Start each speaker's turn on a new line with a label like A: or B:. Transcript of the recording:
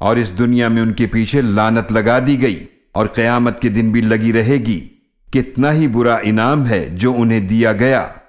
A: और इस दुनिया में उनके पीछे लानत लगा दी गई और कयामत के दिन भी लगी रहेगी। कितना ही बुरा इनाम है जो उन्हें दिया गया।